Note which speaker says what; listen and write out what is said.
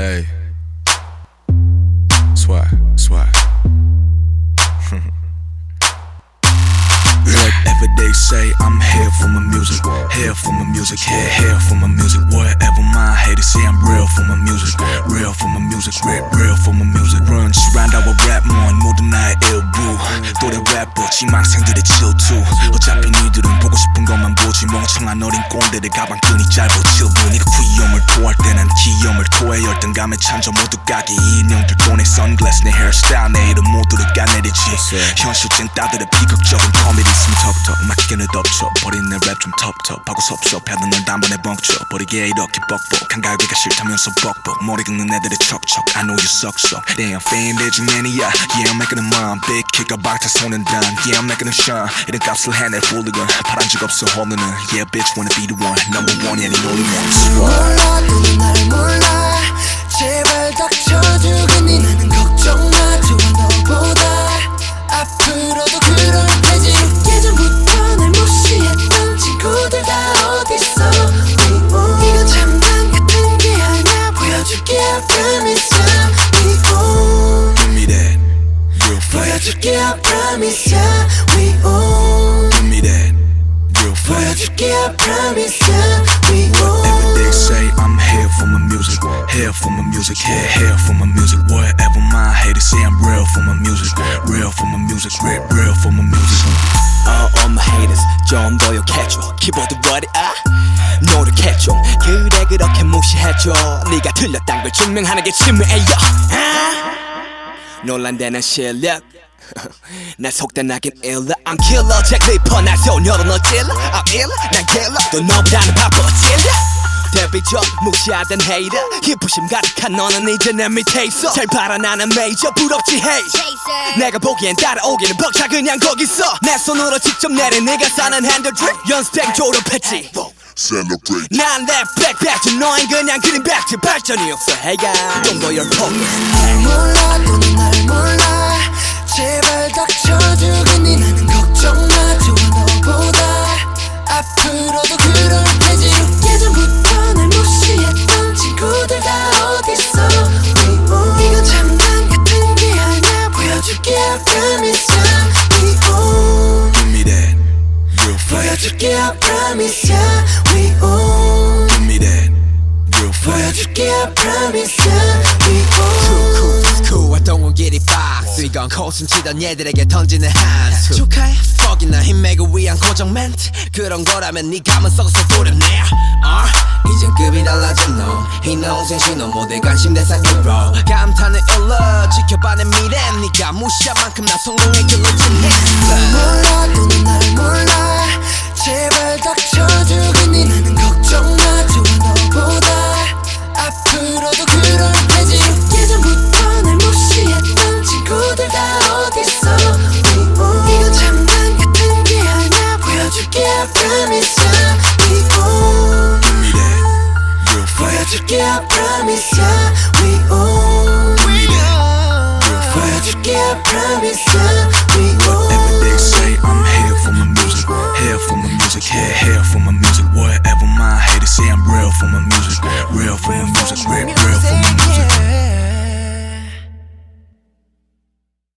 Speaker 1: Hey. Swag, swag. Whatever they say, I'm here for my music. Here for my music, here, here for my music. Whatever my haters say, I'm real for my music. Real for my music, real, real 또래 래퍼, 지망생들의 질투. 어차피 니들은 보고 싶은 것만 보지. 멍청한 어린 꼰대들 가방끈이 짧아 칠부. 니가 귀염을 토할 때난 기염을 토해 열등감에 찬져 모두 까기 인형들 돈의 선글라스 내 헤어스타일 내 이름 모 두를 까내리지 현실 찐따들의 비극적인 코미디 있으면 턱턱 막히게는 덮쳐 버린 내랩좀 텁텁하고 섭섭해도 널 단번에 벙쳐 버리게 이렇게 뻑뻑 한가위가 싫다면서 뻑뻑 머리 긁는 애들의 척척 I know you suck suck Damn fan 대중 매니아 Yeah I'm making them mine Big kick 방타 손은 단 Yeah I'm making them shine 이런 값을 해낼 훌리건 파란 적 없어 홈런은 Yeah bitch wanna be the one Number one yeah the only one.
Speaker 2: 몰라 너는 날 몰라 제발 닥쳐주겠니 나는 보여줄게 I promise ya We own
Speaker 1: Give me that real fast
Speaker 2: 보여줄게 I promise ya We
Speaker 1: Whatever
Speaker 2: own
Speaker 1: they say, I'm here for my music. Here for my music, here, here for my music. Whatever my haters say, I'm real for my music. Real for my music, real, real for my music.
Speaker 3: all, all my haters 좀 더 욕해줘 키보드 워리아 노력해줘 그래 그렇게 무시해줘 네가 틀렸단 걸 증명하는 게 치매야 아? 논란되는 실력 날 속단하긴 일러. I'm killer. 잭 리퍼 날 소녀로 너 찔러. I'm ill 난 killer. 또 너보다는 바빠 찔러. 데뷔전 무시하던 헤이터 희부심 가득한 너는 이제 내 밑에 있어. 잘 바라 나는 메이저 부럽지 헤이 내가 보기엔 따라오기는 벅차 그냥 거기서 내 손으로 직접 내린 네가 사는 핸들 드립 연습생 졸업했지.
Speaker 4: Celebrate.
Speaker 3: 난내 백팩 너흰 그냥 그린 백지 발전이 없어. 해가 좀더 열폭
Speaker 2: 날 몰라 너는 날 몰라 제발 닥쳐주겠니 나는 걱정 마 좋아 너보다 앞으로도 그럴 테지 예전부터 날 무시했던 친구들 다 어딨어 We own 이건 장난 같은 게 아니야 보여줄게 I promise ya We own
Speaker 1: Give me that real fast.
Speaker 2: 보여줄게 I promise ya We own
Speaker 1: Give me that real fast.
Speaker 2: 보여줄게 I promise ya We own
Speaker 3: cool cool 활동은 길이 박스 이건 코순 치던 얘들에게 던지는 한수. 축하해. 퍽이나 힘매고 위한 고정 멘트. 그런 거라면 네 감은 썩어서 도렵네. 어? 이젠 급이 달라진 너이 농생 신호 모두 관심 대상 유로 감탄을 일러 지켜봐 내 미래 네가 무시한 만큼 나 성공의 길로 진했
Speaker 2: 도와줄게 I promise ya We own I promise ya We own.
Speaker 1: Whatever they say I'm here
Speaker 2: for my music. Here for my music Here, here
Speaker 1: for my music. Whatever my
Speaker 2: haters say I'm real for my music. Real for my music Real.